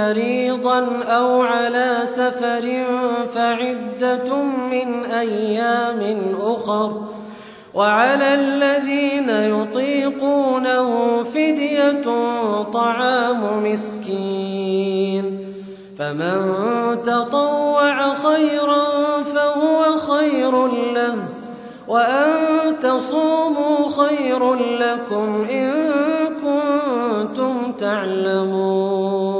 مريضا أو على سفر فعدة من أيام أخر. وعلى الذين يطيقونه فدية طعام مسكين. فمن تطوع خيرا فهو خير له وأن تصوموا خير لكم إن كنتم تعلمون.